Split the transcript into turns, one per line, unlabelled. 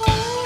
哦。